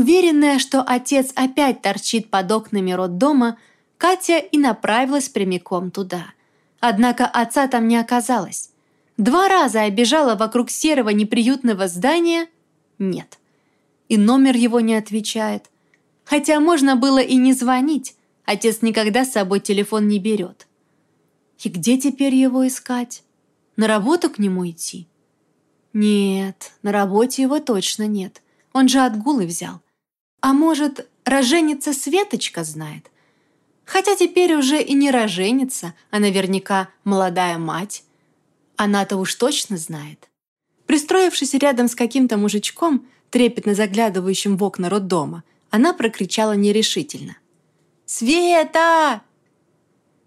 Уверенная, что отец опять торчит под окнами роддома, Катя и направилась прямиком туда. Однако отца там не оказалось. Два раза обежала вокруг серого неприютного здания – нет. И номер его не отвечает. Хотя можно было и не звонить, отец никогда с собой телефон не берет. И где теперь его искать? На работу к нему идти? Нет, на работе его точно нет. Он же отгулы взял. А может, роженица Светочка знает? Хотя теперь уже и не роженица, а наверняка молодая мать. Она-то уж точно знает. Пристроившись рядом с каким-то мужичком, трепетно заглядывающим в окна роддома, она прокричала нерешительно. «Света!»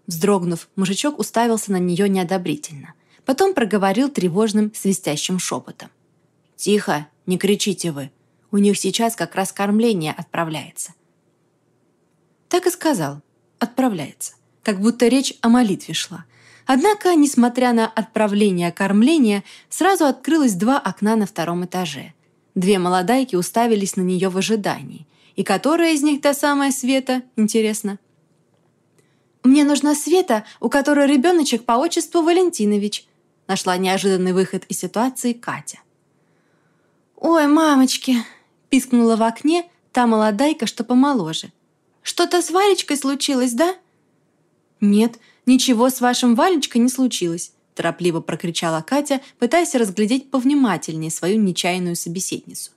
Вздрогнув, мужичок уставился на нее неодобрительно. Потом проговорил тревожным, свистящим шепотом. «Тихо, не кричите вы. У них сейчас как раз кормление отправляется». Так и сказал. «Отправляется». Как будто речь о молитве шла. Однако, несмотря на отправление кормления, сразу открылось два окна на втором этаже. Две молодайки уставились на нее в ожидании. И которая из них та самая Света, интересно? «Мне нужна Света, у которой ребеночек по отчеству Валентинович», нашла неожиданный выход из ситуации Катя. «Ой, мамочки!» – пискнула в окне та молодайка, что помоложе. «Что-то с Валечкой случилось, да?» «Нет, ничего с вашим Валечкой не случилось», – торопливо прокричала Катя, пытаясь разглядеть повнимательнее свою нечаянную собеседницу.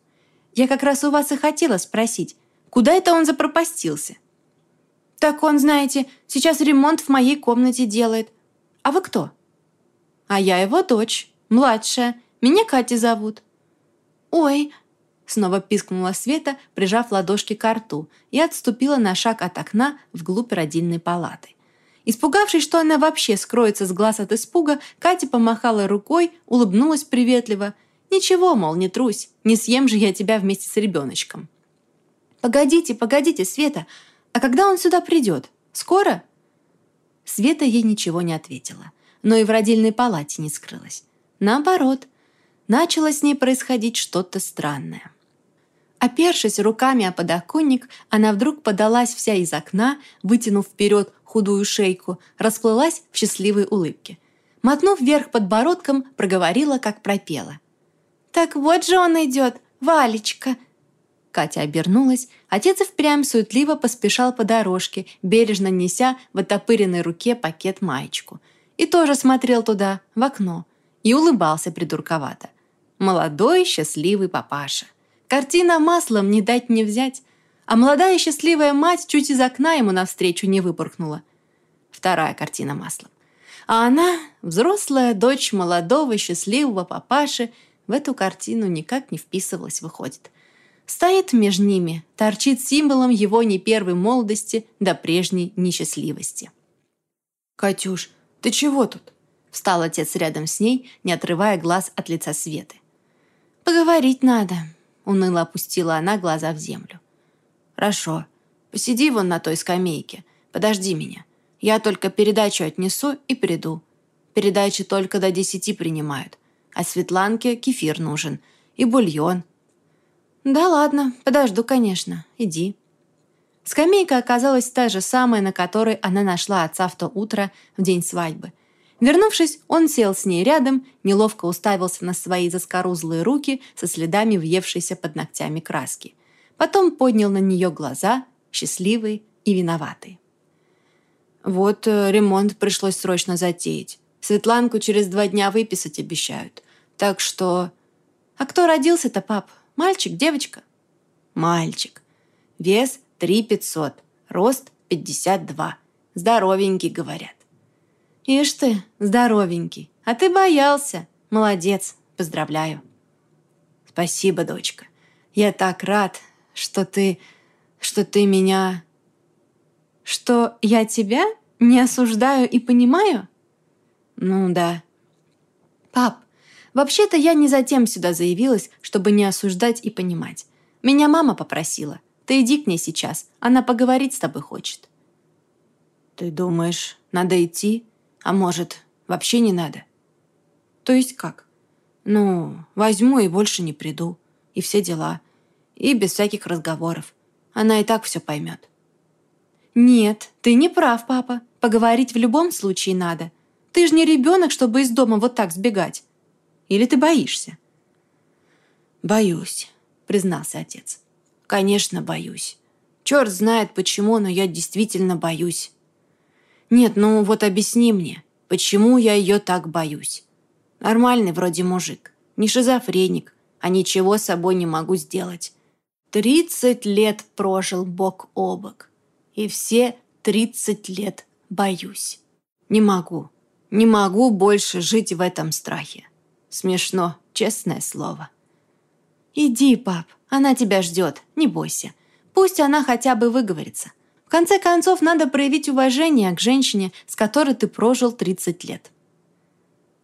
«Я как раз у вас и хотела спросить, куда это он запропастился?» «Так он, знаете, сейчас ремонт в моей комнате делает. А вы кто?» «А я его дочь, младшая. Меня Катя зовут». «Ой!» Снова пискнула Света, прижав ладошки к рту, и отступила на шаг от окна вглубь родильной палаты. Испугавшись, что она вообще скроется с глаз от испуга, Катя помахала рукой, улыбнулась приветливо. «Ничего, мол, не трусь, не съем же я тебя вместе с ребеночком». «Погодите, погодите, Света, а когда он сюда придет? Скоро?» Света ей ничего не ответила, но и в родильной палате не скрылась. Наоборот, начало с ней происходить что-то странное. Опершись руками о подоконник, она вдруг подалась вся из окна, вытянув вперед худую шейку, расплылась в счастливой улыбке. Мотнув вверх подбородком, проговорила, как пропела. «Так вот же он идет, Валечка!» Катя обернулась, отец и впрямь суетливо поспешал по дорожке, бережно неся в отопыренной руке пакет-маечку. И тоже смотрел туда, в окно, и улыбался придурковато. Молодой счастливый папаша. Картина маслом не дать не взять, а молодая счастливая мать чуть из окна ему навстречу не выпорхнула. Вторая картина маслом. А она, взрослая дочь молодого счастливого папаши, в эту картину никак не вписывалась, выходит. Стоит между ними, торчит символом его не первой молодости до прежней несчастливости. «Катюш, ты чего тут?» Встал отец рядом с ней, не отрывая глаз от лица Светы. «Поговорить надо», — уныло опустила она глаза в землю. «Хорошо. Посиди вон на той скамейке. Подожди меня. Я только передачу отнесу и приду. Передачи только до десяти принимают. А Светланке кефир нужен. И бульон. Да ладно, подожду, конечно. Иди». Скамейка оказалась та же самая, на которой она нашла отца в то утро, в день свадьбы. Вернувшись, он сел с ней рядом, неловко уставился на свои заскорузлые руки со следами въевшейся под ногтями краски. Потом поднял на нее глаза, счастливый и виноватый. «Вот э, ремонт пришлось срочно затеять. Светланку через два дня выписать обещают. Так что...» «А кто родился-то, пап? Мальчик, девочка?» «Мальчик. Вес 3 500, рост 52. Здоровенький, говорят». «Ишь ты, здоровенький. А ты боялся. Молодец. Поздравляю». «Спасибо, дочка. Я так рад, что ты... что ты меня...» «Что я тебя не осуждаю и понимаю?» «Ну да». «Пап, вообще-то я не затем сюда заявилась, чтобы не осуждать и понимать. Меня мама попросила. Ты иди к ней сейчас, она поговорить с тобой хочет». «Ты думаешь, надо идти? А может, вообще не надо?» «То есть как?» «Ну, возьму и больше не приду. И все дела. И без всяких разговоров. Она и так все поймет. «Нет, ты не прав, папа. Поговорить в любом случае надо. Ты же не ребенок, чтобы из дома вот так сбегать. Или ты боишься?» «Боюсь», — признался отец. «Конечно, боюсь. Черт знает почему, но я действительно боюсь. Нет, ну вот объясни мне, почему я ее так боюсь? Нормальный вроде мужик, не шизофреник, а ничего с собой не могу сделать. Тридцать лет прожил бок о бок, и все тридцать лет боюсь. Не могу, не могу больше жить в этом страхе. Смешно, честное слово. «Иди, пап, она тебя ждет, не бойся. Пусть она хотя бы выговорится. В конце концов, надо проявить уважение к женщине, с которой ты прожил 30 лет».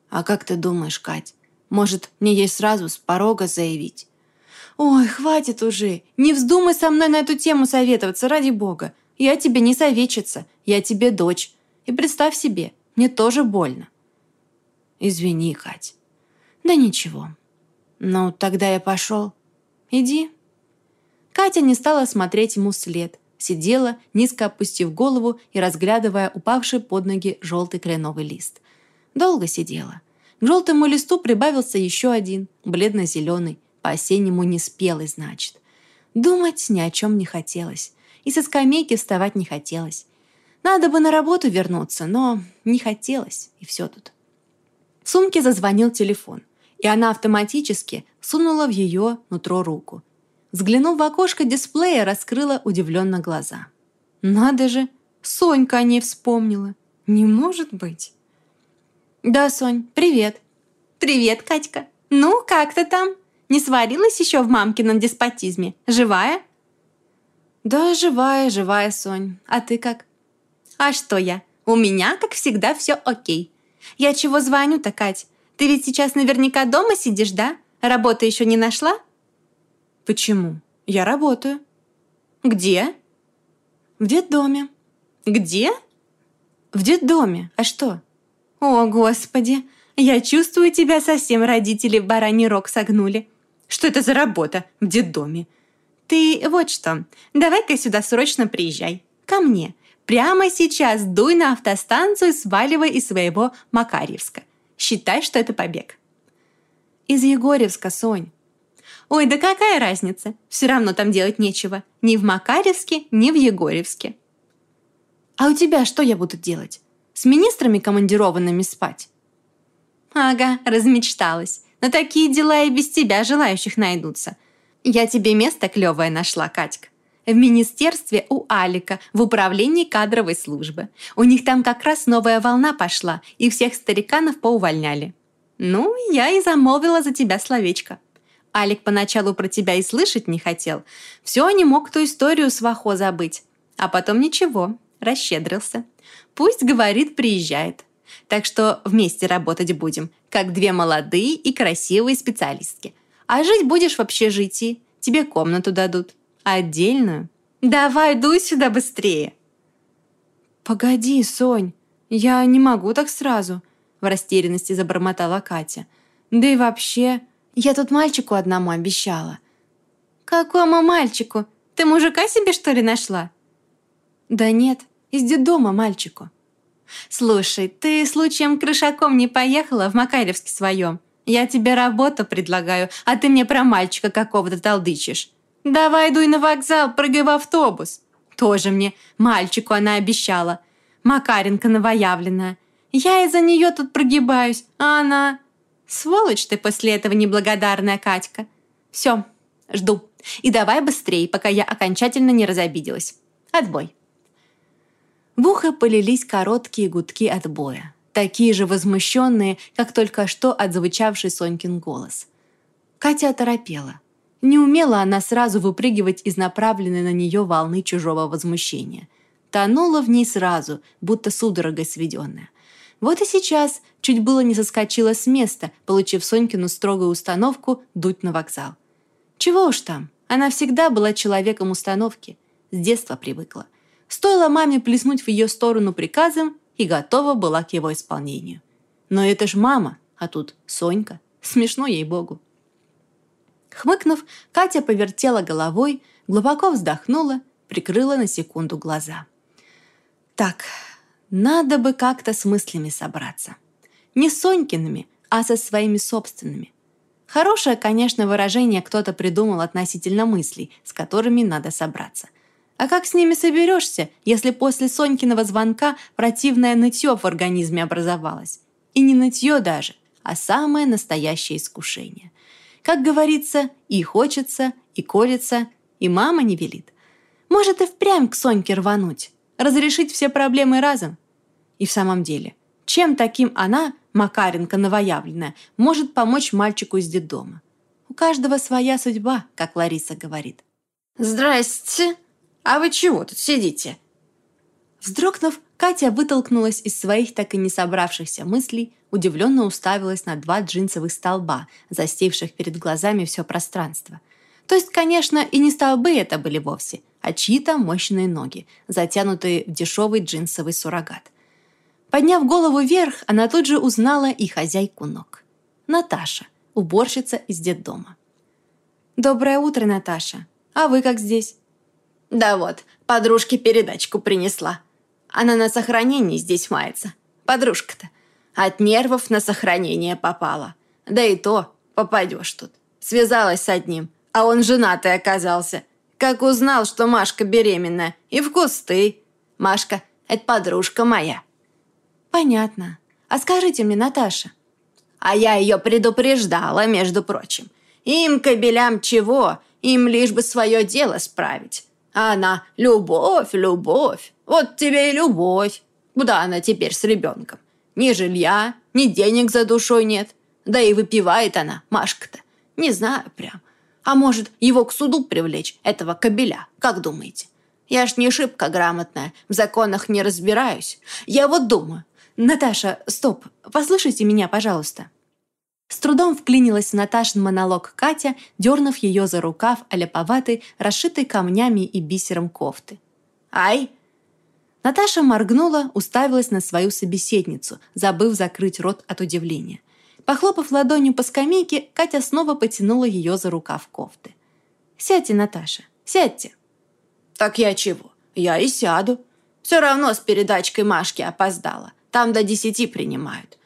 «А как ты думаешь, Кать, может, мне ей сразу с порога заявить?» «Ой, хватит уже! Не вздумай со мной на эту тему советоваться, ради бога! Я тебе не советчица, я тебе дочь. И представь себе, мне тоже больно». «Извини, Кать». «Да ничего». «Ну, тогда я пошел». «Иди». Катя не стала смотреть ему вслед. Сидела, низко опустив голову и разглядывая упавший под ноги желтый кленовый лист. Долго сидела. К желтому листу прибавился еще один, бледно-зеленый, по-осеннему неспелый, значит. Думать ни о чем не хотелось. И со скамейки вставать не хотелось. Надо бы на работу вернуться, но не хотелось, и все тут. В сумке зазвонил телефон, и она автоматически сунула в ее нутро руку – Взглянув в окошко дисплея, раскрыла удивленно глаза. «Надо же! Сонька о ней вспомнила! Не может быть!» «Да, Сонь, привет!» «Привет, Катька! Ну, как ты там? Не сварилась еще в мамкином деспотизме? Живая?» «Да, живая, живая, Сонь. А ты как?» «А что я? У меня, как всегда, все окей. Я чего звоню-то, Кать? Ты ведь сейчас наверняка дома сидишь, да? Работы еще не нашла?» «Почему? Я работаю». «Где?» «В детдоме». «Где?» «В детдоме. А что?» «О, Господи! Я чувствую, тебя совсем родители в бараний рог согнули. Что это за работа в детдоме? Ты вот что, давай-ка сюда срочно приезжай. Ко мне. Прямо сейчас дуй на автостанцию сваливай из своего Макарьевска. Считай, что это побег». «Из Егорьевска, Сонь. Ой, да какая разница? Все равно там делать нечего. Ни в Макаревске, ни в Егорьевске. А у тебя что я буду делать? С министрами командированными спать? Ага, размечталась. На такие дела и без тебя желающих найдутся. Я тебе место клевое нашла, Катька. В министерстве у Алика, в управлении кадровой службы. У них там как раз новая волна пошла, и всех стариканов поувольняли. Ну, я и замолвила за тебя словечко. Алик поначалу про тебя и слышать не хотел. Все не мог ту историю с Вахо забыть. А потом ничего, расщедрился. Пусть, говорит, приезжает. Так что вместе работать будем, как две молодые и красивые специалистки. А жить будешь в общежитии. Тебе комнату дадут. Отдельную. Давай, дуй сюда быстрее. Погоди, Сонь, я не могу так сразу, в растерянности забормотала Катя. Да и вообще, я тут мальчику одному обещала». «Какому мальчику? Ты мужика себе, что ли, нашла?» «Да нет, из детдома мальчику». «Слушай, ты случаем крышаком не поехала в Макаревске своем? Я тебе работу предлагаю, а ты мне про мальчика какого-то толдычишь. Давай дуй на вокзал, прыгай в автобус». Тоже мне мальчику она обещала. Макаренко новоявленная. Я из-за нее тут прогибаюсь, а она... Сволочь ты после этого неблагодарная Катька. Все, жду. И давай быстрее, пока я окончательно не разобиделась. Отбой. В ухо полились короткие гудки отбоя. Такие же возмущенные, как только что отзвучавший Сонькин голос. Катя оторопела. Не умела она сразу выпрыгивать из направленной на нее волны чужого возмущения. Тонула в ней сразу, будто судорогой сведенная. Вот и сейчас чуть было не соскочила с места, получив Сонькину строгую установку дуть на вокзал. Чего уж там, она всегда была человеком установки, с детства привыкла. Стоило маме плеснуть в ее сторону приказом и готова была к его исполнению. Но это ж мама, а тут Сонька. Смешно ей-богу. Хмыкнув, Катя повертела головой, глубоко вздохнула, прикрыла на секунду глаза. «Так, надо бы как-то с мыслями собраться. Не с Сонькиными, а со своими собственными. Хорошее, конечно, выражение кто-то придумал относительно мыслей, с которыми надо собраться. А как с ними соберешься, если после Сонькиного звонка противное нытье в организме образовалось? И не нытье даже, а самое настоящее искушение. Как говорится, и хочется, и колется, и мама не велит. Может и впрямь к Соньке рвануть, разрешить все проблемы разом. И в самом деле, чем таким она, Макаренко новоявленная, может помочь мальчику из детдома. У каждого своя судьба, как Лариса говорит. «Здрасте! А вы чего тут сидите?» Вздрогнув, Катя вытолкнулась из своих так и не собравшихся мыслей, удивленно уставилась на два джинсовых столба, застивших перед глазами все пространство. То есть, конечно, и не столбы это были вовсе, а чьи-то мощные ноги, затянутые в дешевый джинсовый суррогат. Подняв голову вверх, она тут же узнала и хозяйку ног. Наташа, уборщица из детдома. «Доброе утро, Наташа. А вы как здесь?» «Да вот, подружке передачку принесла. Она на сохранении здесь мается. Подружка-то. От нервов на сохранение попала. Да и то попадешь тут. Связалась с одним, а он женатый оказался. Как узнал, что Машка беременная, и в кусты. Машка – это подружка моя». «Понятно. А скажите мне, Наташа». «А я ее предупреждала, между прочим. Им, кобелям, чего? Им лишь бы свое дело справить. А она – любовь, любовь. Вот тебе и любовь. Куда она теперь с ребенком? Ни жилья, ни денег за душой нет. Да и выпивает она, Машка-то. Не знаю прям. А может, его к суду привлечь, этого кобеля, как думаете? Я ж не шибко грамотная, в законах не разбираюсь. Я вот думаю, «Наташа, стоп! Послушайте меня, пожалуйста!» С трудом вклинилась в Наташин монолог Катя, дернув ее за рукав аляповатой, расшитой камнями и бисером кофты. «Ай!» Наташа моргнула, уставилась на свою собеседницу, забыв закрыть рот от удивления. Похлопав ладонью по скамейке, Катя снова потянула ее за рукав кофты. «Сядьте, Наташа, сядьте!» «Так я чего? Я и сяду. Все равно с передачкой Машки опоздала. Там до десяти принимают.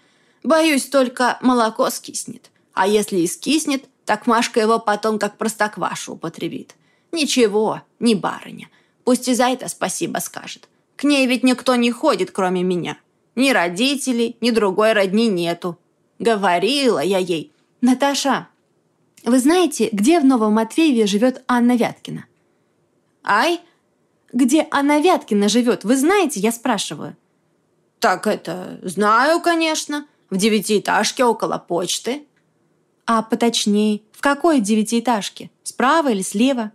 Боюсь, только молоко скиснет. А если и скиснет, так Машка его потом как простоквашу употребит. Ничего, не барыня. Пусть и за это спасибо скажет. К ней ведь никто не ходит, кроме меня. Ни родителей, ни другой родни нету. Говорила я ей. «Наташа, вы знаете, где в Новом Матвееве живет Анна Вяткина?» «Ай?» «Где Анна Вяткина живет, вы знаете, я спрашиваю?» «Так это, знаю, конечно. В девятиэтажке около почты». «А поточнее, в какой девятиэтажке? Справа или слева?»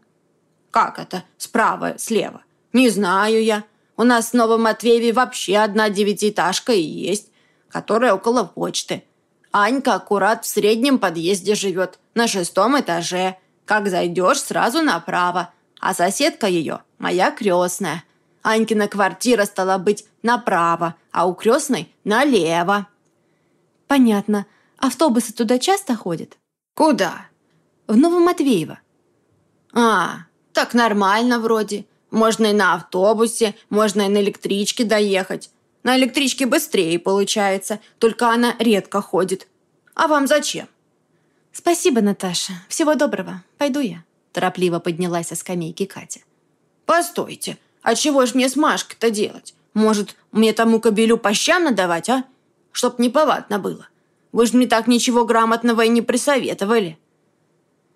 «Как это справа, слева? Не знаю я. У нас в Новом Матвееве вообще одна девятиэтажка и есть, которая около почты. Анька аккурат в среднем подъезде живет, на шестом этаже. Как зайдешь, сразу направо. А соседка ее – моя крестная. Анькина квартира стала быть направо, а у крестной налево. Понятно. Автобусы туда часто ходят? Куда? В Новоматвеево. А, так нормально вроде. Можно и на автобусе, можно и на электричке доехать. На электричке быстрее получается, только она редко ходит. А вам зачем? Спасибо, Наташа. Всего доброго. Пойду я. Торопливо поднялась со скамейки Катя. Постойте, а чего ж мне с Машкой-то делать? Может, мне тому кобелю по щам надавать, а? Чтоб неповадно было. Вы ж мне так ничего грамотного и не присоветовали.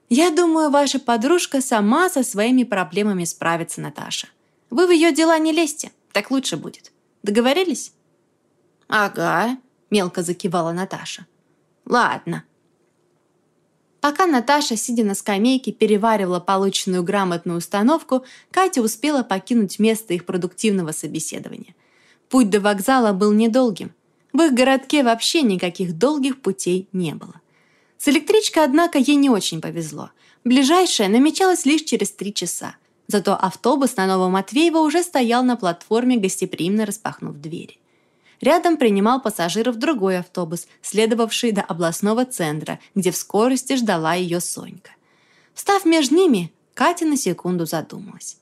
Я думаю, ваша подружка сама со своими проблемами справится, Наташа. Вы в ее дела не лезьте, так лучше будет. Договорились? Ага, мелко закивала Наташа. Ладно, Пока Наташа, сидя на скамейке, переваривала полученную грамотную установку, Катя успела покинуть место их продуктивного собеседования. Путь до вокзала был недолгим. В их городке вообще никаких долгих путей не было. С электричкой, однако, ей не очень повезло. Ближайшая намечалась лишь через три часа. Зато автобус на Новом Матвеево уже стоял на платформе, гостеприимно распахнув двери. Рядом принимал пассажиров другой автобус, следовавший до областного центра, где в скорости ждала ее Сонька. Встав между ними, Катя на секунду задумалась.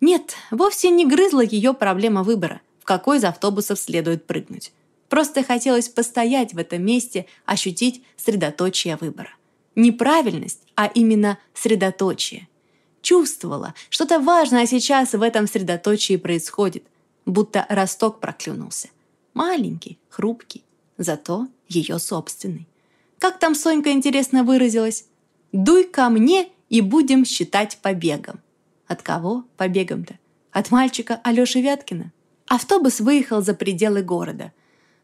Нет, вовсе не грызла ее проблема выбора, в какой из автобусов следует прыгнуть. Просто хотелось постоять в этом месте, ощутить средоточие выбора. Не правильность, а именно средоточие. Чувствовала, что-то важное сейчас в этом средоточии происходит, будто росток проклюнулся. Маленький, хрупкий, зато ее собственный. Как там Сонька интересно выразилась? «Дуй ко мне и будем считать побегом». От кого побегом-то? От мальчика Алёши Вяткина. Автобус выехал за пределы города.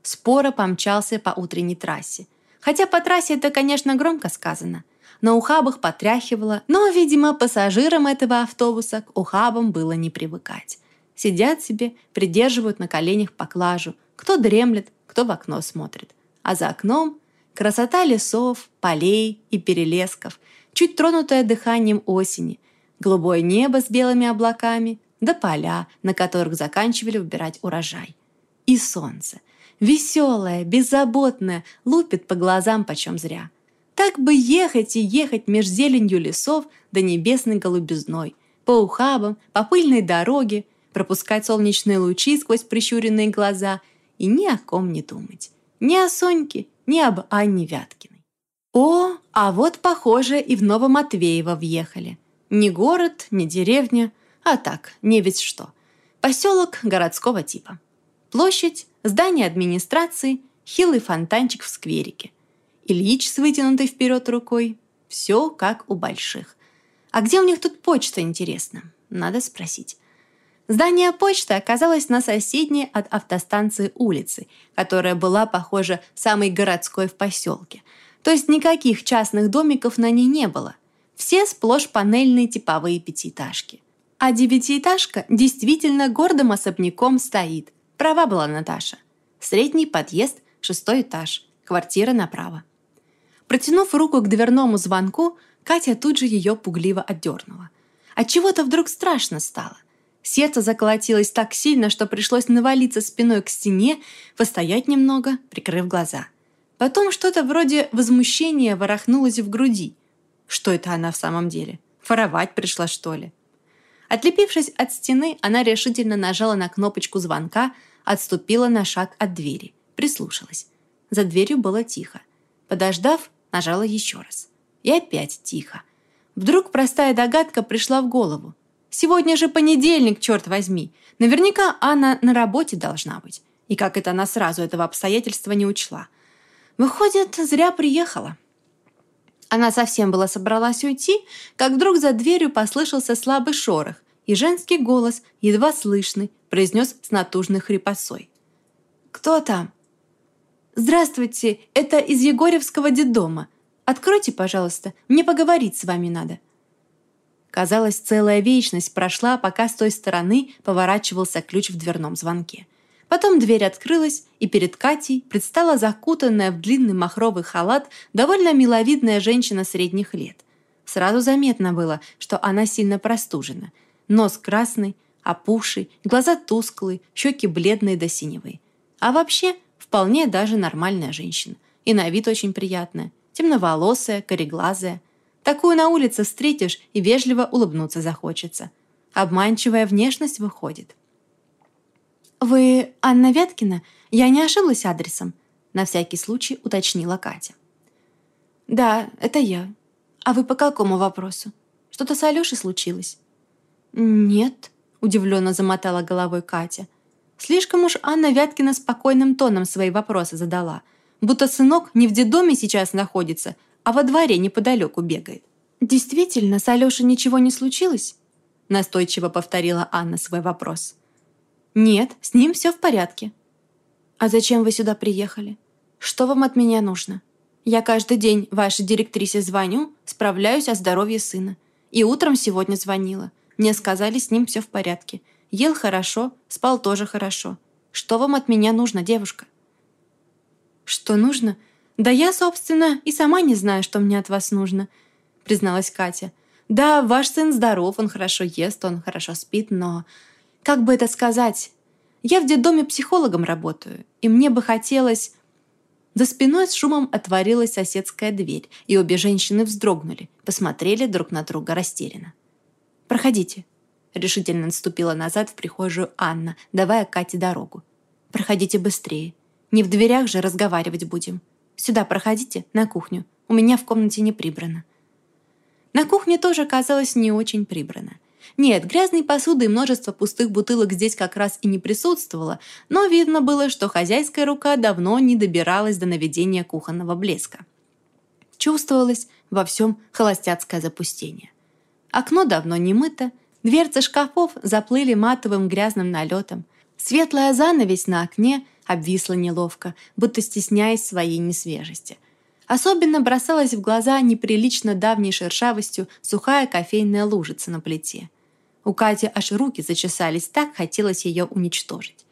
Споро помчался по утренней трассе. Хотя по трассе это, конечно, громко сказано. На ухабах потряхивало, но, видимо, пассажирам этого автобуса к ухабам было не привыкать. Сидят себе, придерживают на коленях поклажу. Кто дремлет, кто в окно смотрит. А за окном красота лесов, полей и перелесков, чуть тронутая дыханием осени, голубое небо с белыми облаками, да поля, на которых заканчивали убирать урожай. И солнце, веселое, беззаботное, лупит по глазам почем зря. Так бы ехать и ехать меж зеленью лесов да небесной голубизной, по ухабам, по пыльной дороге, пропускать солнечные лучи сквозь прищуренные глаза и ни о ком не думать. Ни о Соньке, ни об Анне Вяткиной. О, а вот, похоже, и в Новоматвеево въехали. Не город, не деревня, а так, не ведь что. Поселок городского типа. Площадь, здание администрации, хилый фонтанчик в скверике. Ильич с вытянутой вперед рукой. Все как у больших. А где у них тут почта, интересно? Надо спросить. Здание почты оказалось на соседней от автостанции улице, которая была, похоже, самой городской в поселке. То есть никаких частных домиков на ней не было. Все сплошь панельные типовые пятиэтажки. А девятиэтажка действительно гордым особняком стоит. Права была Наташа. Средний подъезд, шестой этаж, квартира направо. Протянув руку к дверному звонку, Катя тут же ее пугливо отдернула. Отчего-то вдруг страшно стало. Сердце заколотилось так сильно, что пришлось навалиться спиной к стене, постоять немного, прикрыв глаза. Потом что-то вроде возмущения ворохнулось в груди. Что это она в самом деле? Воровать пришла, что ли? Отлепившись от стены, она решительно нажала на кнопочку звонка, отступила на шаг от двери, прислушалась. За дверью было тихо. Подождав, нажала еще раз. И опять тихо. Вдруг простая догадка пришла в голову. Сегодня же понедельник, черт возьми. Наверняка Анна на работе должна быть. И как это она сразу этого обстоятельства не учла. Выходит, зря приехала. Она совсем была собралась уйти, как вдруг за дверью послышался слабый шорох, и женский голос, едва слышный, произнес с натужной хрипосой. «Кто там?» «Здравствуйте, это из Егорьевского детдома. Откройте, пожалуйста, мне поговорить с вами надо». Казалось, целая вечность прошла, пока с той стороны поворачивался ключ в дверном звонке. Потом дверь открылась, и перед Катей предстала закутанная в длинный махровый халат довольно миловидная женщина средних лет. Сразу заметно было, что она сильно простужена. Нос красный, опухший, глаза тусклые, щеки бледные до синевой. А вообще, вполне даже нормальная женщина. И на вид очень приятная. Темноволосая, кореглазая – Такую на улице встретишь и вежливо улыбнуться захочется. Обманчивая внешность выходит. «Вы Анна Веткина? Я не ошиблась адресом?» На всякий случай уточнила Катя. «Да, это я. А вы по какому вопросу? Что-то с Алешей случилось?» «Нет», — удивленно замотала головой Катя. Слишком уж Анна Вяткина спокойным тоном свои вопросы задала, будто сынок не в детдоме сейчас находится, а во дворе неподалеку бегает. «Действительно, с Алешей ничего не случилось?» Настойчиво повторила Анна свой вопрос. «Нет, с ним все в порядке». «А зачем вы сюда приехали? Что вам от меня нужно? Я каждый день вашей директрисе звоню, справляюсь о здоровье сына. И утром сегодня звонила. Мне сказали, с ним все в порядке. Ел хорошо, спал тоже хорошо. Что вам от меня нужно, девушка?» «Что нужно?» «Да я, собственно, и сама не знаю, что мне от вас нужно», — призналась Катя. «Да, ваш сын здоров, он хорошо ест, он хорошо спит, но... Как бы это сказать? Я в детдоме психологом работаю, и мне бы хотелось... За спиной с шумом отворилась соседская дверь, и обе женщины вздрогнули, посмотрели друг на друга растерянно. «Проходите», — решительно наступила назад в прихожую Анна, давая Кате дорогу. «Проходите быстрее. Не в дверях же разговаривать будем. Сюда проходите, на кухню. У меня в комнате не прибрано». На кухне тоже оказалось не очень прибрано. Нет, грязной посуды и множество пустых бутылок здесь как раз и не присутствовало, но видно было, что хозяйская рука давно не добиралась до наведения кухонного блеска. Чувствовалось во всем холостяцкое запустение. Окно давно не мыто, дверцы шкафов заплыли матовым грязным налетом, светлая занавесь на окне обвисла неловко, будто стесняясь своей несвежести. Особенно бросалась в глаза неприлично давней шершавостью сухая кофейная лужица на плите. У Кати аж руки зачесались, так хотелось ее уничтожить.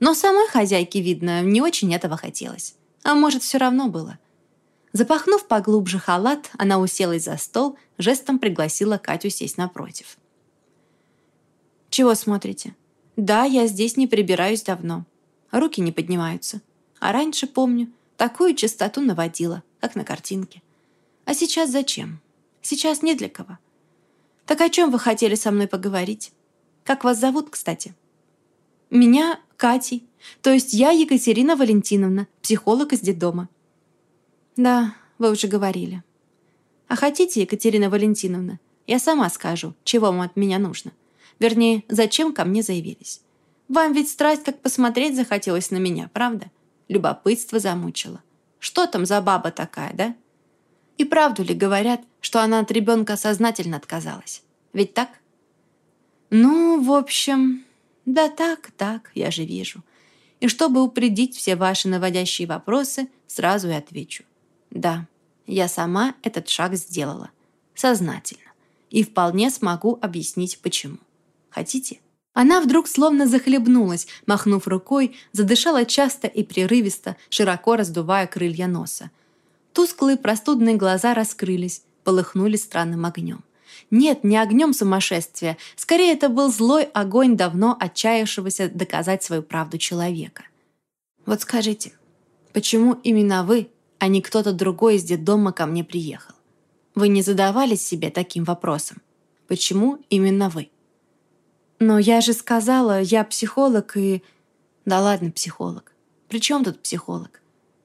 Но самой хозяйке, видно, не очень этого хотелось. А может, все равно было. Запахнув поглубже халат, она уселась за стол, жестом пригласила Катю сесть напротив. «Чего смотрите?» «Да, я здесь не прибираюсь давно. Руки не поднимаются. А раньше, помню, такую чистоту наводила, как на картинке. А сейчас зачем? Сейчас не для кого. Так о чем вы хотели со мной поговорить? Как вас зовут, кстати? Меня Катей. То есть я Екатерина Валентиновна, психолог из детдома. Да, вы уже говорили. А хотите, Екатерина Валентиновна, я сама скажу, чего вам от меня нужно. Вернее, зачем ко мне заявились. Вам ведь страсть как посмотреть захотелось на меня, правда? Любопытство замучило. Что там за баба такая, да? И правду ли говорят, что она от ребенка сознательно отказалась? Ведь так? Ну, в общем, да так, так, я же вижу. И чтобы упредить все ваши наводящие вопросы, сразу и отвечу. Да, я сама этот шаг сделала. Сознательно. И вполне смогу объяснить, почему. Хотите? Она вдруг словно захлебнулась, махнув рукой, задышала часто и прерывисто, широко раздувая крылья носа. Тусклые простудные глаза раскрылись, полыхнули странным огнем. Нет, не огнем сумасшествия, скорее это был злой огонь давно отчаявшегося доказать свою правду человека. Вот скажите, почему именно вы, а не кто-то другой из детдома ко мне приехал? Вы не задавались себе таким вопросом? Почему именно вы? Но я же сказала, я психолог и... Да ладно, психолог. При чем тут психолог?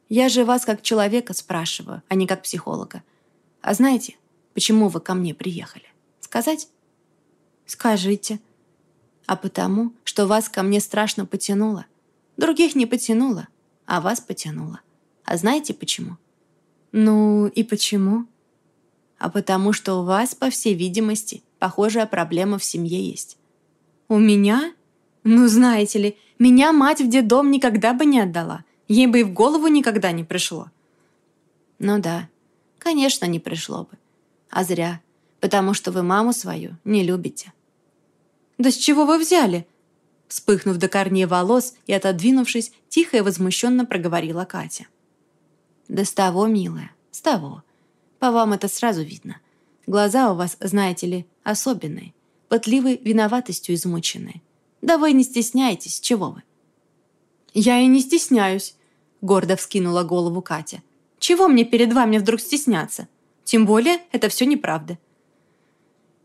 Я же вас как человека спрашиваю, а не как психолога. А знаете, почему вы ко мне приехали? Сказать? Скажите. А потому, что вас ко мне страшно потянуло. Других не потянуло, а вас потянуло. А знаете почему? Ну и почему? А потому что у вас, по всей видимости, похожая проблема в семье есть. У меня? Ну, знаете ли, меня мать в детдом никогда бы не отдала. Ей бы и в голову никогда не пришло. Ну да, конечно, не пришло бы. А зря, потому что вы маму свою не любите. Да с чего вы взяли? Вспыхнув до корней волос и отодвинувшись, тихо и возмущенно проговорила Катя. «Да с того, милая, с того. По вам это сразу видно. Глаза у вас, знаете ли, особенные пытливы виноватостью измученные. Да вы не стесняйтесь, чего вы?» «Я и не стесняюсь», — гордо вскинула голову Катя. «Чего мне перед вами вдруг стесняться? Тем более это все неправда».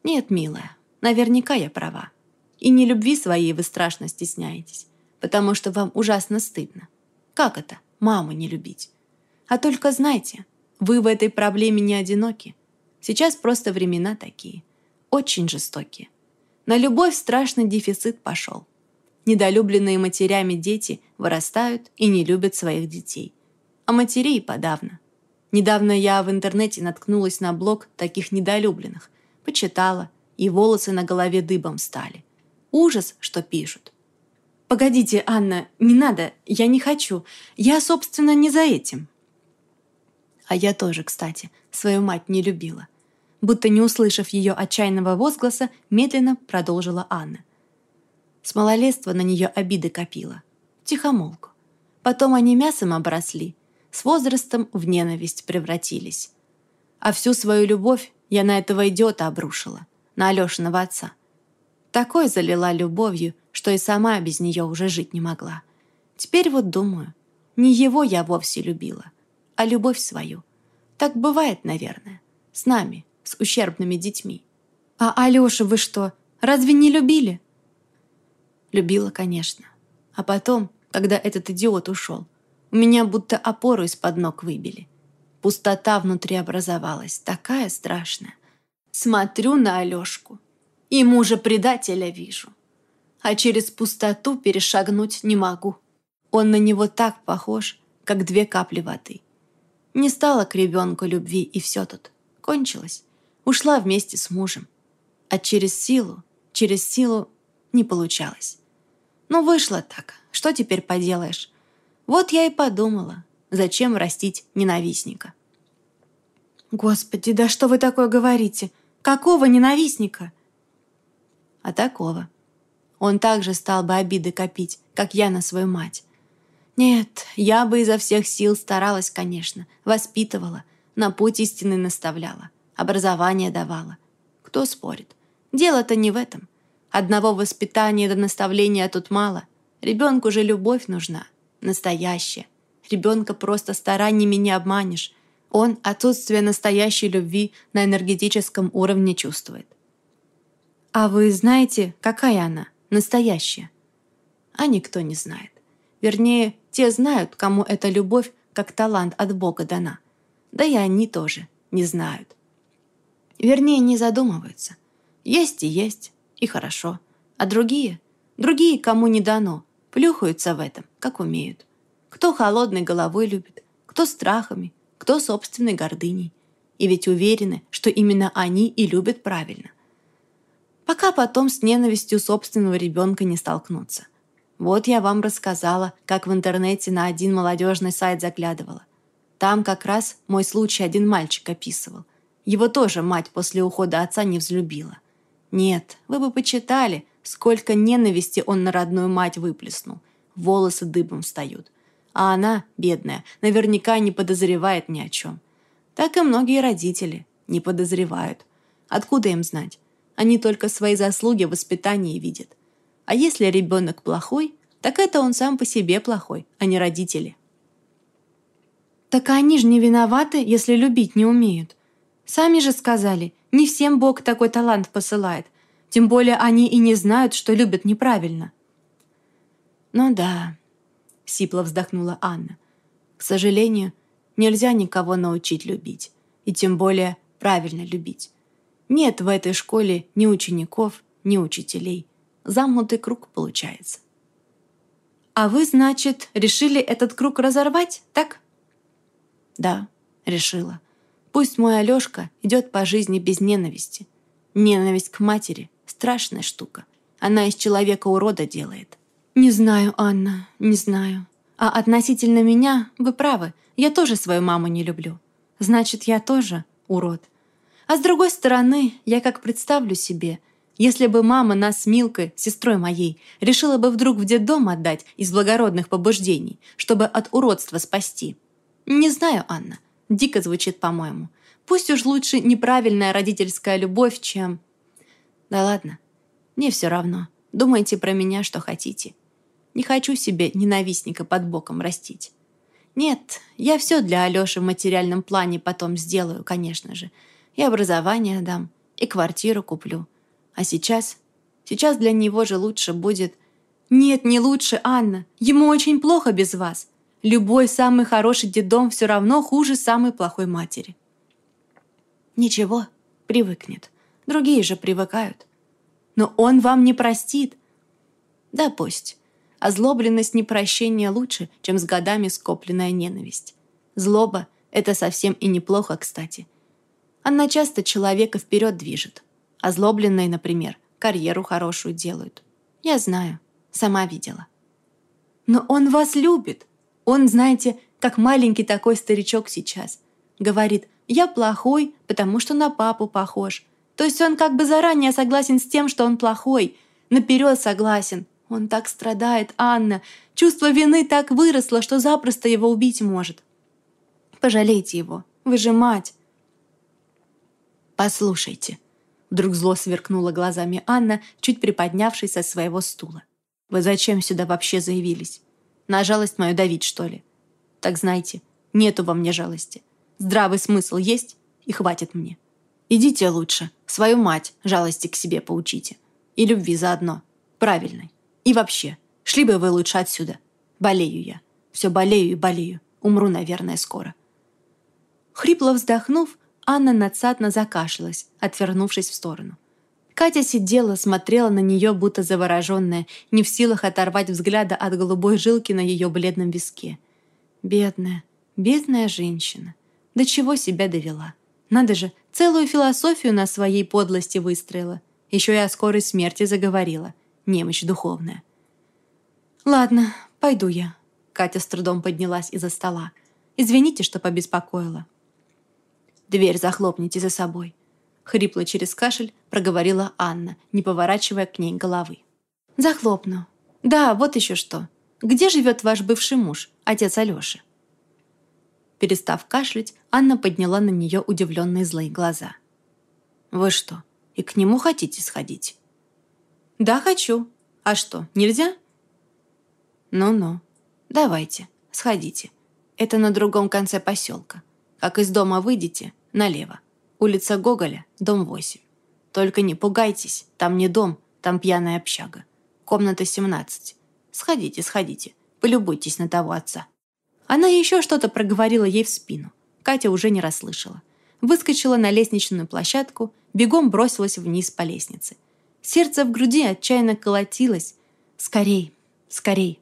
«Нет, милая, наверняка я права. И не любви своей вы страшно стесняетесь, потому что вам ужасно стыдно. Как это, маму не любить? А только знайте, вы в этой проблеме не одиноки. Сейчас просто времена такие, очень жестокие. На любовь страшный дефицит пошел. Недолюбленные матерями дети вырастают и не любят своих детей. А матерей подавно. Недавно я в интернете наткнулась на блог таких недолюбленных. Почитала, и волосы на голове дыбом стали. Ужас, что пишут. «Погодите, Анна, не надо, я не хочу. Я, собственно, не за этим». А я тоже, кстати, свою мать не любила будто не услышав ее отчаянного возгласа, медленно продолжила Анна. С малолетства на нее обиды копила. Тихомолку. Потом они мясом обросли, с возрастом в ненависть превратились. А всю свою любовь я на этого идиота обрушила, на Алешиного отца. Такой залила любовью, что и сама без нее уже жить не могла. Теперь вот думаю, Не его я вовсе любила, а любовь свою. Так бывает, наверное, с нами, с ущербными детьми. А Алёшу вы что, разве не любили? Любила, конечно. А потом, когда этот идиот ушел, у меня будто опору из-под ног выбили. Пустота внутри образовалась, такая страшная. Смотрю на Алёшку, и мужа-предателя вижу. А через пустоту перешагнуть не могу. Он на него так похож, как две капли воды. Не стало к ребенку любви, и все тут. Кончилось. Ушла вместе с мужем. А через силу, через силу не получалось. Ну, вышло так. Что теперь поделаешь? Вот я и подумала, зачем растить ненавистника. Господи, да что вы такое говорите? Какого ненавистника? А такого. Он также стал бы обиды копить, как я на свою мать. Нет, я бы изо всех сил старалась, конечно, воспитывала, на путь истины наставляла, образование давала. Кто спорит? Дело-то не в этом. Одного воспитания до наставления тут мало. Ребенку же любовь нужна, настоящая. Ребенка просто стараниями не обманешь. Он отсутствие настоящей любви на энергетическом уровне чувствует. А вы знаете, какая она, настоящая? А никто не знает. Вернее, те знают, кому эта любовь как талант от Бога дана. Да и они тоже не знают. Вернее, не задумываются. Есть и есть, и хорошо. А другие? Другие, кому не дано, плюхаются в этом, как умеют. Кто холодной головой любит, кто страхами, кто собственной гордыней. И ведь уверены, что именно они и любят правильно. Пока потом с ненавистью собственного ребенка не столкнутся. Вот я вам рассказала, как в интернете на один молодежный сайт заглядывала. Там как раз мой случай один мальчик описывал. Его тоже мать после ухода отца не взлюбила. Нет, вы бы почитали, сколько ненависти он на родную мать выплеснул. Волосы дыбом встают. А она, бедная, наверняка не подозревает ни о чем. Так и многие родители не подозревают. Откуда им знать? Они только свои заслуги в воспитании видят. А если ребенок плохой, так это он сам по себе плохой, а не родители. Так они же не виноваты, если любить не умеют. Сами же сказали, не всем Бог такой талант посылает. Тем более они и не знают, что любят неправильно. «Ну да», — сипло вздохнула Анна. «К сожалению, нельзя никого научить любить. И тем более правильно любить. Нет в этой школе ни учеников, ни учителей. Замкнутый круг получается». «А вы, значит, решили этот круг разорвать, так?» «Да, решила. Пусть мой Алёшка идет по жизни без ненависти. Ненависть к матери — страшная штука. Она из человека урода делает. Не знаю, Анна, не знаю. А относительно меня вы правы. Я тоже свою маму не люблю. Значит, я тоже урод. А с другой стороны, я как представлю себе, если бы мама нас с Милкой, сестрой моей, решила бы вдруг в детдом отдать из благородных побуждений, чтобы от уродства спасти. Не знаю, Анна. Дико звучит, по-моему. Пусть уж лучше неправильная родительская любовь, чем... Да ладно, мне все равно. Думайте про меня, что хотите. Не хочу себе ненавистника под боком растить. Нет, я все для Алёши в материальном плане потом сделаю, конечно же. И образование дам, и квартиру куплю. А сейчас... Сейчас для него же лучше будет... Нет, не лучше, Анна. Ему очень плохо без вас. Любой самый хороший дедом все равно хуже самой плохой матери. Ничего, привыкнет. Другие же привыкают. Но он вам не простит. Да пусть. Озлобленность непрощения лучше, чем с годами скопленная ненависть. Злоба — это совсем и неплохо, кстати. Она часто человека вперед движет. Озлобленные, например, карьеру хорошую делают. Я знаю, сама видела. Но он вас любит. Он, знаете, как маленький такой старичок сейчас. Говорит, я плохой, потому что на папу похож. То есть он как бы заранее согласен с тем, что он плохой. Наперед согласен. Он так страдает, Анна. Чувство вины так выросло, что запросто его убить может. Пожалейте его. Вы же мать. Послушайте. Вдруг зло сверкнула глазами Анна, чуть приподнявшись со своего стула. «Вы зачем сюда вообще заявились? На жалость мою давить, что ли? Так знайте, нету во мне жалости. Здравый смысл есть, и хватит мне. Идите лучше, свою мать жалости к себе поучите. И любви заодно. Правильной. И вообще, шли бы вы лучше отсюда. Болею я. Все болею и болею. Умру, наверное, скоро. Хрипло вздохнув, Анна надсадно закашлялась, отвернувшись в сторону. Катя сидела, смотрела на нее, будто завороженная, не в силах оторвать взгляда от голубой жилки на ее бледном виске. Бедная, бедная женщина. До чего себя довела? Надо же, целую философию на своей подлости выстроила. Еще и о скорой смерти заговорила. Немощь духовная. «Ладно, пойду я». Катя с трудом поднялась из-за стола. «Извините, что побеспокоила». «Дверь захлопните за собой», — хрипло через кашель проговорила Анна, не поворачивая к ней головы. «Захлопну. Да, вот еще что. Где живет ваш бывший муж, отец Алеши?» Перестав кашлять, Анна подняла на нее удивленные злые глаза. «Вы что, и к нему хотите сходить?» «Да, хочу. А что, нельзя?» «Ну-ну. Давайте, сходите. Это на другом конце поселка. Как из дома выйдете, налево. Улица Гоголя, дом 8. Только не пугайтесь, там не дом, там пьяная общага. Комната 17. Сходите, сходите, полюбуйтесь на того отца». Она еще что-то проговорила ей в спину. Катя уже не расслышала. Выскочила на лестничную площадку, бегом бросилась вниз по лестнице. Сердце в груди отчаянно колотилось. «Скорей! Скорей!»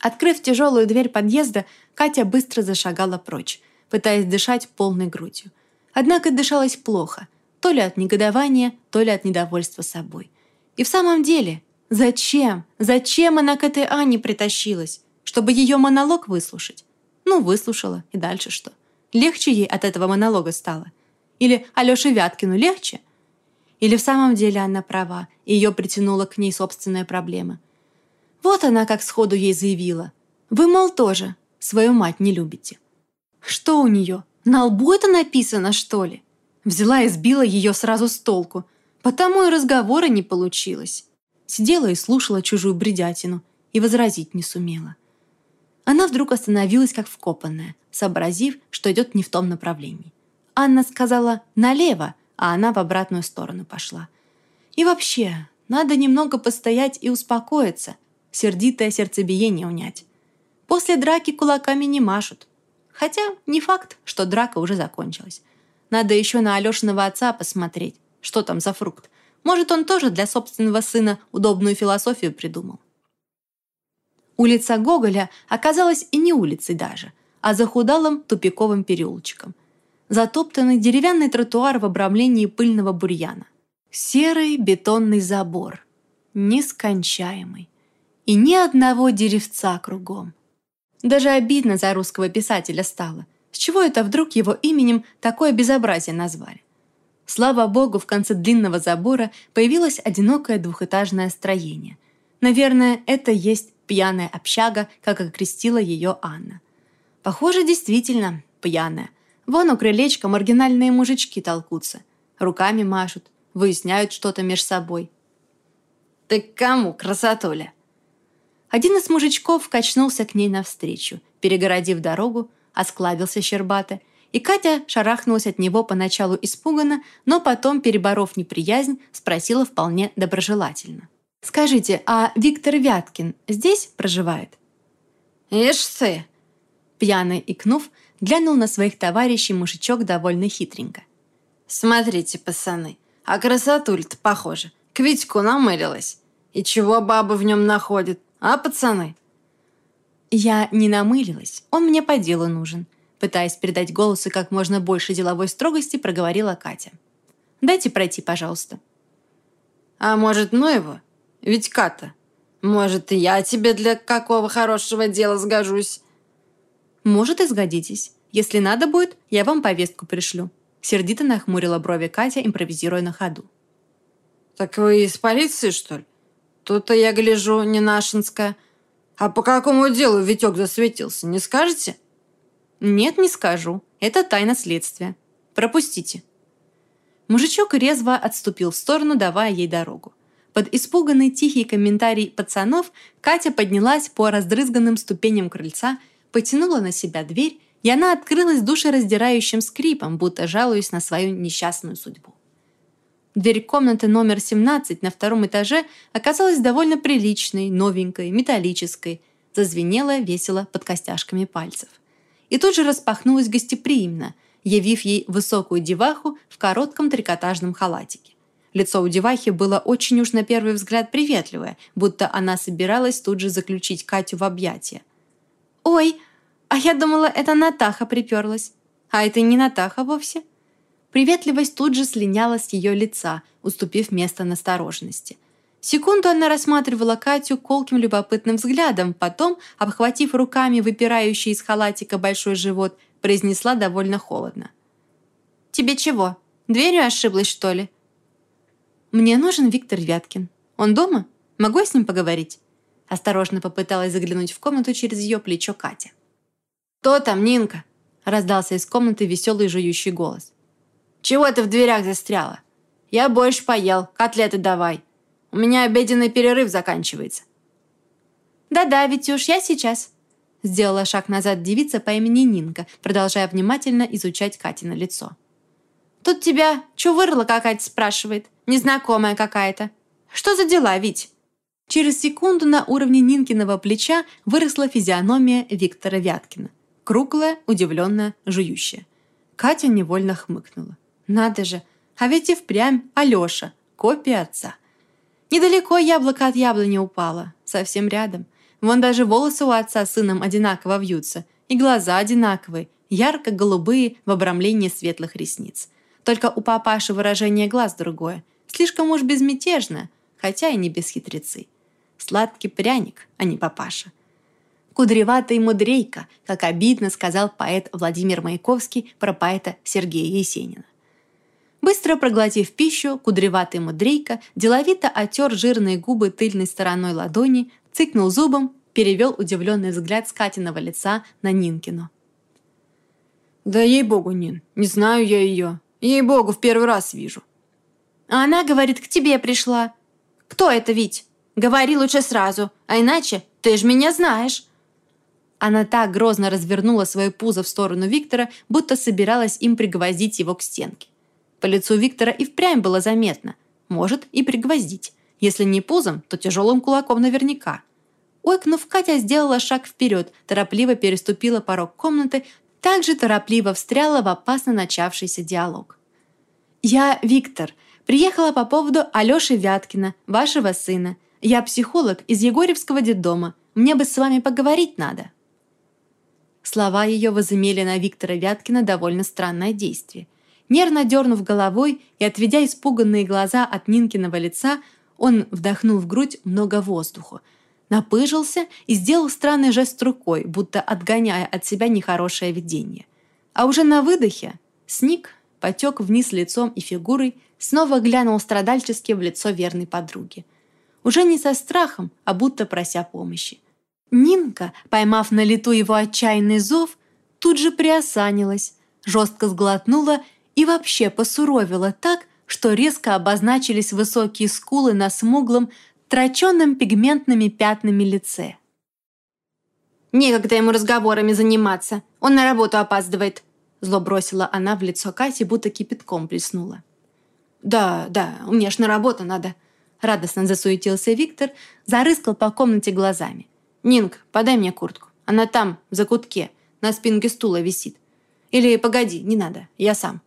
Открыв тяжелую дверь подъезда, Катя быстро зашагала прочь, пытаясь дышать полной грудью. Однако дышалось плохо, то ли от негодования, то ли от недовольства собой. И в самом деле, зачем? Зачем она к этой Ане притащилась? чтобы ее монолог выслушать. Ну, выслушала, и дальше что? Легче ей от этого монолога стало? Или Алёше Вяткину легче? Или в самом деле она права, и ее притянула к ней собственная проблема? Вот она как сходу ей заявила. Вы, мол, тоже свою мать не любите. Что у нее? На лбу это написано, что ли? Взяла и сбила ее сразу с толку. Потому и разговора не получилось. Сидела и слушала чужую бредятину и возразить не сумела. Она вдруг остановилась как вкопанная, сообразив, что идет не в том направлении. Анна сказала «налево», а она в обратную сторону пошла. И вообще, надо немного постоять и успокоиться, сердитое сердцебиение унять. После драки кулаками не машут. Хотя не факт, что драка уже закончилась. Надо еще на Алешиного отца посмотреть, что там за фрукт. Может, он тоже для собственного сына удобную философию придумал. Улица Гоголя оказалась и не улицей даже, а захудалым тупиковым переулочком. Затоптанный деревянный тротуар в обрамлении пыльного бурьяна. Серый бетонный забор. Нескончаемый. И ни одного деревца кругом. Даже обидно за русского писателя стало. С чего это вдруг его именем такое безобразие назвали? Слава богу, в конце длинного забора появилось одинокое двухэтажное строение. Наверное, это есть пьяная общага, как окрестила ее Анна. Похоже, действительно пьяная. Вон у крылечка маргинальные мужички толкутся. Руками машут, выясняют что-то меж собой. «Ты кому, красотуля?» Один из мужичков качнулся к ней навстречу, перегородив дорогу, осклабился щербато, и Катя шарахнулась от него поначалу испуганно, но потом, переборов неприязнь, спросила вполне доброжелательно. Скажите, а Виктор Вяткин здесь проживает?» «Ишь ты!» Пьяный икнув, глянул на своих товарищей мужичок довольно хитренько. «Смотрите, пацаны, а красотуль-то, похоже, к Витьку намылилась. И чего баба в нем находит, а, пацаны?» «Я не намылилась, он мне по делу нужен», пытаясь передать голосу как можно больше деловой строгости, проговорила Катя. «Дайте пройти, пожалуйста». «А может, ну его? Ведь Ката, может, и я тебе для какого хорошего дела сгожусь?» «Может, и сгодитесь. Если надо будет, я вам повестку пришлю». Сердито нахмурила брови Катя, импровизируя на ходу. «Так вы из полиции, что ли? Тут-то я гляжу, не нашинская. А по какому делу Витек засветился, не скажете?» «Нет, не скажу. Это тайна следствия. Пропустите». Мужичок резво отступил в сторону, давая ей дорогу. Под испуганный тихий комментарий пацанов Катя поднялась по раздрызганным ступеням крыльца, потянула на себя дверь, и она открылась душераздирающим скрипом, будто жалуясь на свою несчастную судьбу. Дверь комнаты номер 17 на втором этаже оказалась довольно приличной, новенькой, металлической, зазвенела весело под костяшками пальцев. И тут же распахнулась гостеприимно, явив ей высокую деваху в коротком трикотажном халатике. Лицо у девахи было очень уж на первый взгляд приветливое, будто она собиралась тут же заключить Катю в объятия. «Ой, а я думала, это Натаха приперлась. А это не Натаха вовсе». Приветливость тут же слиняла с ее лица, уступив место настороженности. Секунду она рассматривала Катю колким любопытным взглядом, потом, обхватив руками выпирающий из халатика большой живот, произнесла довольно холодно. «Тебе чего? Дверью ошиблась, что ли?» «Мне нужен Виктор Вяткин. Он дома? Могу я с ним поговорить?» Осторожно попыталась заглянуть в комнату через ее плечо Катя. «Кто там, Нинка?» раздался из комнаты веселый жующий голос. «Чего ты в дверях застряла? Я больше поел, котлеты давай. У меня обеденный перерыв заканчивается». «Да-да, Витюш, я сейчас», сделала шаг назад девица по имени Нинка, продолжая внимательно изучать Катина лицо. «Тут тебя чувырла какая-то спрашивает. Незнакомая какая-то. Что за дела, Вить?» Через секунду на уровне Нинкиного плеча выросла физиономия Виктора Вяткина. Круглая, удивленная, жующая. Катя невольно хмыкнула. «Надо же, а ведь и впрямь Алёша, копия отца». Недалеко яблоко от яблони упало, совсем рядом. Вон даже волосы у отца с сыном одинаково вьются, и глаза одинаковые, ярко-голубые в обрамлении светлых ресниц. Только у папаши выражение глаз другое – Слишком уж безмятежно, хотя и не без хитрецы. Сладкий пряник, а не папаша. Кудреватый мудрейка, как обидно сказал поэт Владимир Маяковский про поэта Сергея Есенина. Быстро проглотив пищу, кудреватый мудрейка деловито отер жирные губы тыльной стороной ладони, цыкнул зубом, перевел удивленный взгляд с Катиного лица на Нинкину. «Да ей-богу, Нин, не знаю я ее. Ей-богу, в первый раз вижу», а она, говорит, к тебе пришла. Кто это, Вить? Говори лучше сразу, а иначе ты ж меня знаешь». Она так грозно развернула свое пузо в сторону Виктора, будто собиралась им пригвоздить его к стенке. По лицу Виктора и впрямь было заметно. Может, и пригвоздить. Если не пузом, то тяжелым кулаком наверняка. Ойкнув, Катя сделала шаг вперед, торопливо переступила порог комнаты, также торопливо встряла в опасно начавшийся диалог. «Я Виктор. Приехала по поводу Алёши Вяткина, вашего сына. Я психолог из Егорьевского детдома. Мне бы с вами поговорить надо». Слова ее возымели на Виктора Вяткина довольно странное действие. Нервно дернув головой и отведя испуганные глаза от Нинкиного лица, он вдохнул в грудь много воздуха, напыжился и сделал странный жест рукой, будто отгоняя от себя нехорошее видение. А уже на выдохе сник, потек вниз лицом и фигурой, снова глянул страдальчески в лицо верной подруги. Уже не со страхом, а будто прося помощи. Нинка, поймав на лету его отчаянный зов, тут же приосанилась, жестко сглотнула и вообще посуровила так, что резко обозначились высокие скулы на смуглом, троченном пигментными пятнами лице. «Некогда ему разговорами заниматься. Он на работу опаздывает», зло бросила она в лицо Кати, будто кипятком плеснула. «Да, да, мне ж на работу надо», — радостно засуетился Виктор, зарыскал по комнате глазами. «Нинк, подай мне куртку. Она там, в закутке, на спинке стула висит. Или погоди, не надо, я сам».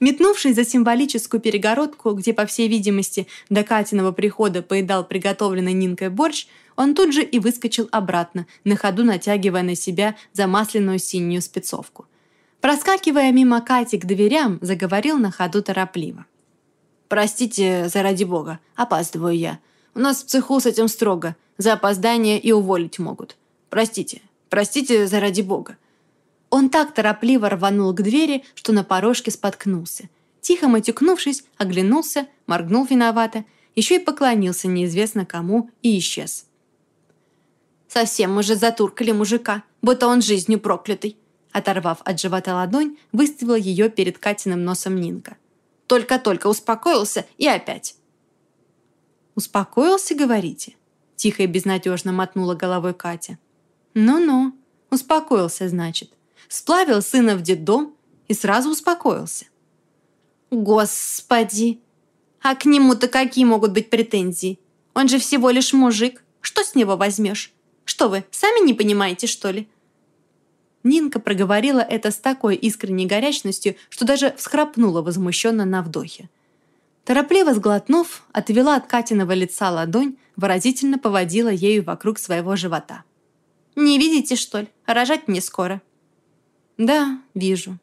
Метнувшись за символическую перегородку, где, по всей видимости, до Катиного прихода поедал приготовленный Нинкой борщ, он тут же и выскочил обратно, на ходу натягивая на себя замасленную синюю спецовку. Проскакивая мимо Кати к дверям, заговорил на ходу торопливо. «Простите, заради бога, опаздываю я. У нас в цеху с этим строго. За опоздание и уволить могут. Простите, простите заради бога». Он так торопливо рванул к двери, что на порожке споткнулся. Тихо матюкнувшись, оглянулся, моргнул виновато, еще и поклонился неизвестно кому и исчез. «Совсем мы же затуркали мужика, будто он жизнью проклятый», Оторвав от живота ладонь, выставила ее перед Катиным носом Нинка. Только-только успокоился и опять. «Успокоился, говорите?» Тихо и безнадежно мотнула головой Катя. Ну-ну, успокоился, значит. Сплавил сына в детдом и сразу успокоился. Господи! А к нему-то какие могут быть претензии? Он же всего лишь мужик. Что с него возьмешь? Что вы, сами не понимаете, что ли?» Нинка проговорила это с такой искренней горячностью, что даже всхрапнула возмущенно на вдохе. Торопливо сглотнув, отвела от Катиного лица ладонь, выразительно поводила ею вокруг своего живота. «Не видите, что ли? Рожать мне скоро». «Да, вижу.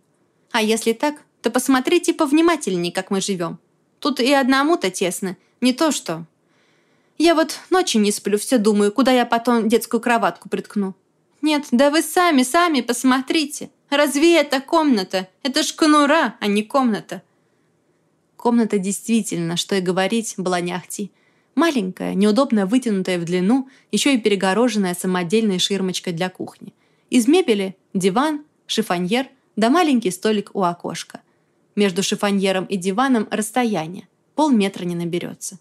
А если так, то посмотрите повнимательней, как мы живем. Тут и одному-то тесно, не то что я вот ночи не сплю, все думаю, куда я потом детскую кроватку приткну. Нет, да вы сами, сами посмотрите. Разве это комната? Это ж конура, а не комната. Комната действительно, что и говорить, была не ахти. Маленькая, неудобно вытянутая в длину, еще и перегороженная самодельной ширмочкой для кухни. Из мебели – диван, шифоньер, да маленький столик у окошка. Между шифоньером и диваном расстояние. Полметра не наберется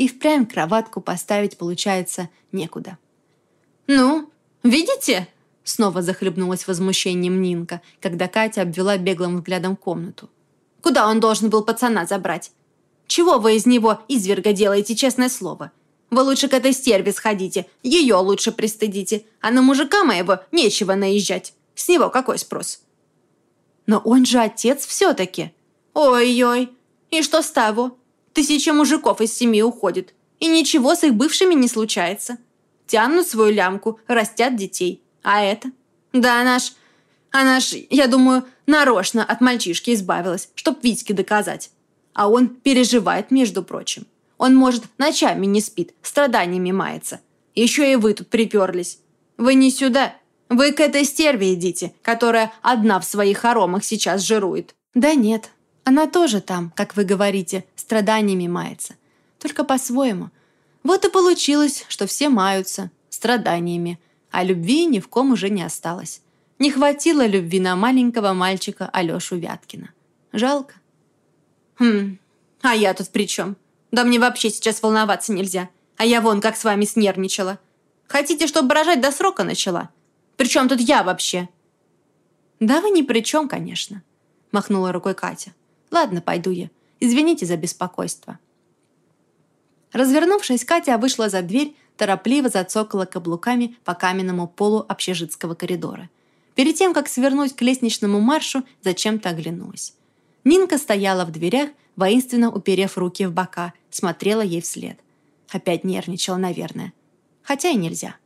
и впрямь кроватку поставить, получается, некуда. «Ну, видите?» Снова захлебнулась возмущением Нинка, когда Катя обвела беглым взглядом комнату. «Куда он должен был пацана забрать? Чего вы из него изверга делаете, честное слово? Вы лучше к этой стерве сходите, ее лучше пристыдите, а на мужика моего нечего наезжать. С него какой спрос?» «Но он же отец все-таки!» «Ой-ой, и что с того? Тысяча мужиков из семьи уходит, и ничего с их бывшими не случается. Тянут свою лямку, растят детей. А это? Да она ж... Она ж, я думаю, нарочно от мальчишки избавилась, чтоб Витьке доказать. А он переживает, между прочим. Он, может, ночами не спит, страданиями мается. Еще и вы тут приперлись. Вы не сюда. Вы к этой стерве идите, которая одна в своих хоромах сейчас жирует. Да нет, она тоже там, как вы говорите, страданиями мается. Только по-своему. Вот и получилось, что все маются страданиями, а любви ни в ком уже не осталось. Не хватило любви на маленького мальчика Алешу Вяткина. Жалко. Хм, а я тут при чем? Да мне вообще сейчас волноваться нельзя. А я вон как с вами снервничала. Хотите, чтобы рожать до срока начала? Причем тут я вообще? Да вы ни при чем, конечно, махнула рукой Катя. Ладно, пойду я. Извините за беспокойство». Развернувшись, Катя вышла за дверь, торопливо зацокала каблуками по каменному полу общежитского коридора. Перед тем, как свернуть к лестничному маршу, зачем-то оглянулась. Нинка стояла в дверях, воинственно уперев руки в бока, смотрела ей вслед. Опять нервничала, наверное. Хотя и нельзя.